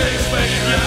Yeah,